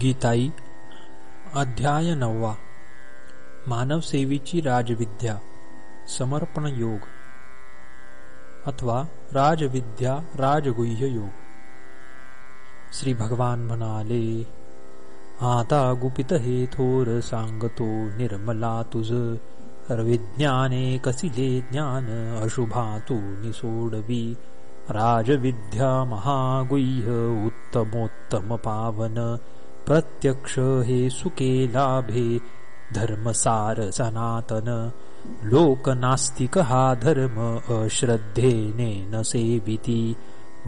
गीताई अध्याय नववा मानवसेवीची राजविद्या समर्पण योग अथवा राजविद्या राजगुह्य योग. श्री भगवान म्हणाले आता गुपित हे थोर सांगतो निर्मला तुझ विज्ञाने कसिले ज्ञान अशुभा तू निसोडवी राजविद्या महागुह्य उत्तमोत्तम पावन प्रत्यक्ष हे सुके लाभे धर्मसार सनातन लोक नास्तिक हा धर्म अश्रद्धेने न सेविती।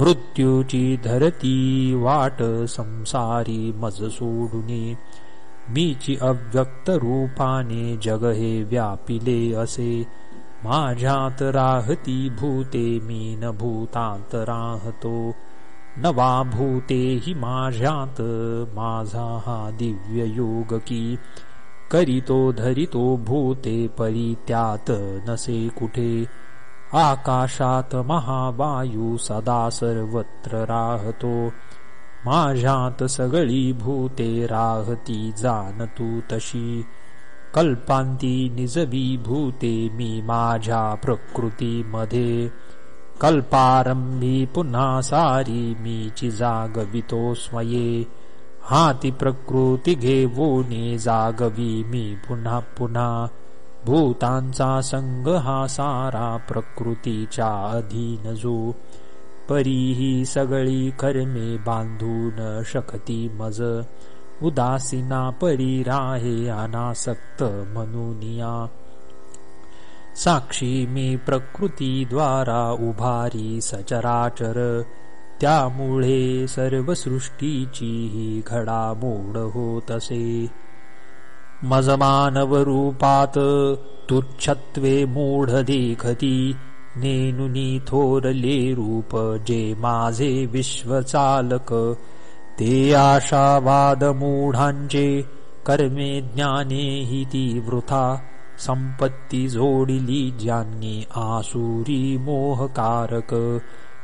मृत्यूची धरती वाट संसारी मज सोडुने मीची अव्यक्त रूपाने जग हे व्यापिले असे। माझ्यात राहती भूते मी न भूतांत राहतो नवा भूते हि माझ्यात भूते परित्यात नसे कुठे। आकाशात महावायू सदा सर्वत्र राहतो। माझ्यात सगळी भूते राहती जाणतू तशी। कल्पांती निजवी भूते मी माझ्या प्रकृतीमध्ये कल्पारंभी पुन्हा सारी मीची जागवितो स्वये। हाती प्रकृती घेवोनी जागवी मी पुन्हा पुन्हा भूतांचा संग हा सारा प्रकृतीच्या अधीन जो परीही सगळी कर्मे बांधून शकती मज। उदासीना परी राहे अनासक्त म्हणूनिया साक्षी मी प्रकृतीद्वारा उभारी सचराचर. त्यामुळे सर्व सृष्टीची ही घडामोड होत असे. मजमानव रूपात तुच्छत्वे मूढ देखती. नेनुनी थोरले रूप जे माझे विश्वचालक. ते आशावाद मूढांचे कर्मे ज्ञाने हि ती वृथा संपत्ती जोडिली ज्यांनी आसुरी मोहकारक।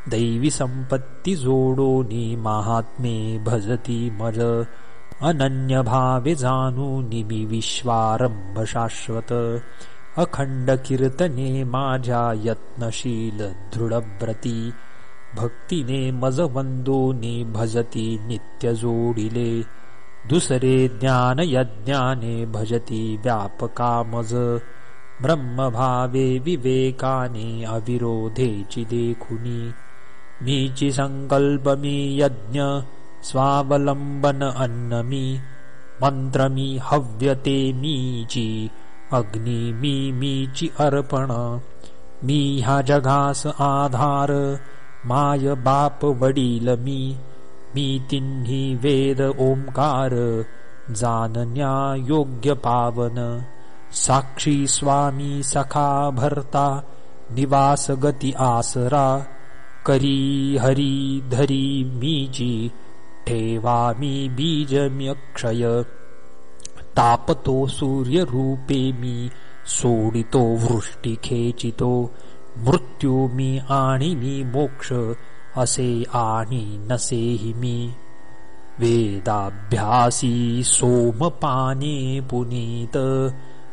दैवी संपत्ती जोडोनी महात्मे भजती मज मी विश्वारंभ शाश्वत अखंड कीर्तने माझ्या यत्नशील दृढव्रती। भक्तीने मज वंदोनी भजती नित्य जोडिले दुसरे ज्ञान यज्ञाने भजती व्यापकामज। ब्रह्मभावे विवेकाने अविरोधेची देखुनी मीची संकल्प मी यज्ञ स्वावलंबन अन्न मी मंत्र मी हव्यते मीची अग्नी मी मीची अर्पण। मी ह्या जगास आधार माय बाप वडील मी मी तिन्ही वेद ओंकार जानन्या योग्य पावन साक्षी स्वामी सखा भरता निवास गती आसरा। करी हरी धरी मीजी ठेवा मी बीजम्यक्षय। तापतो सूर्य रूपे मी सोडितो वृष्टी खेचितो मृत्यू मी आणि मी मोक्ष। असे आणि नसेहि मी वेदाभ्यासी सोमपाने पुनीत.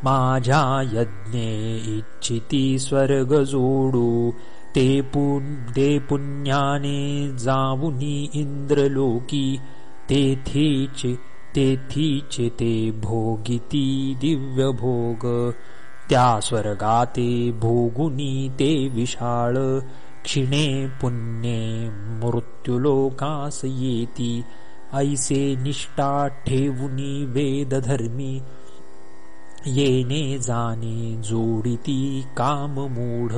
माझ्या यज्ञे इच्छिती स्वर्ग जोडू. ते ते पुण्याने जाऊनी इंद्रलोकी. तेथीच तेथीच ते भोगिती दिव्य भोग त्या स्वर्गाते भोगुनी ते विशाळ. क्षिणे पुण्ये मृत्युलोकास येती ऐसे निष्ठा ठेवुनी वेदधर्मी। येने जाने जोडिती काम मूढ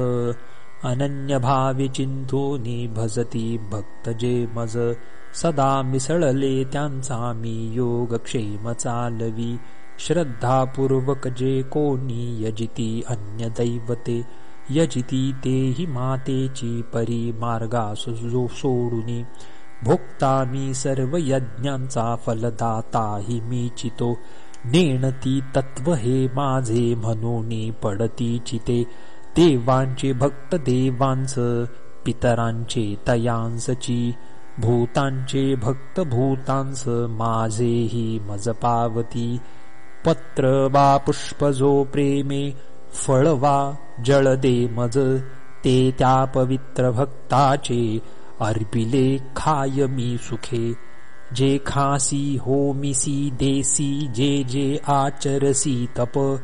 अनन्यभावे चिंतोनी भजती भक्त जे मज सदा मिसळले त्यांचा मी योगक्षेम चालवी श्रद्धापूर्वक जे कोणी यजिती अन्य दैवते यजिती तेहि मातेची परी मार्गासु सोडुनी। भोक्ता मी सर्व यज्ञांचा फलदाता हि मी चितो। नेणती तत्व हे माझे म्हणून पडती चिते। देवांचे भक्त देवांच पितरांचे तयांसची। भूतांचे भक्त भूतांस, माझेही मज पावती पत्र वा पुष्प जो प्रेमे फळ वा जळ दे मज ते त्या पवित्र भक्ताचे अर्पिले खाय मी सुखे. जे खासी होमिसी देसी जे जे आचरसी तप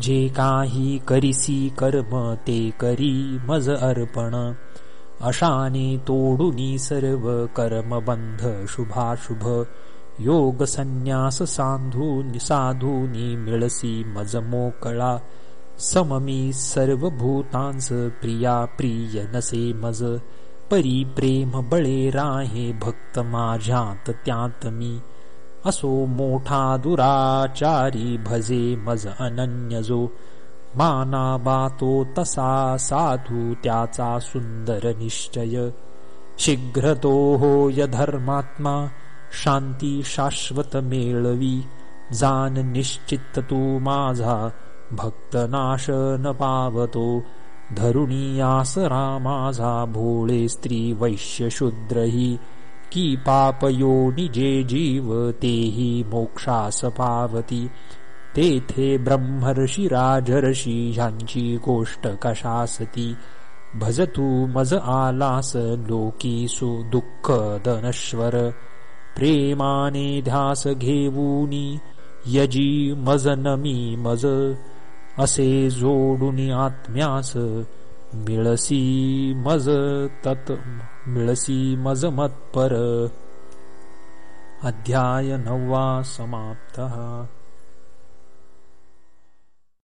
जे काही करिसी कर्म ते करी मज अर्पण. अशाने तोडुनी सर्व कर्मबंध शुभाशुभ. योग संन्यास साधूनी साधूनी मिळसी मज मोकळा सममी सर्व भूतांस प्रिया प्रिय नसे मज परी प्रेम बळे राहे भक्त माझ्यात त्यात मी। असो मोठा दुराचारी भजे मज अनन्य जो माना बातो तसा साधू त्याचा सुंदर निश्चय। शीघ्र तो होय धर्मात्मा शांती शाश्वत मेळवी जान निश्चित तू माझा भक्त नाश न पावतो धरुणी आसरा माझा भोळे स्त्री वैश्य शूद्रही की पाप जे जीव तेही मोक्षास पावती तेथे ब्रह्मर्षी राजर्षी ह्यांची गोष्ट कशासती भजतू मज आलास लोकी सु दुःख दनश्वर प्रेमाने ध्यास घेऊनी यजी मज नमी मज असे जोडुनी आत्म्यास मिळसी मज तत मिळसी मज मत्पर. अध्याय नववा समाप्तः.